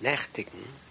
nächtigen.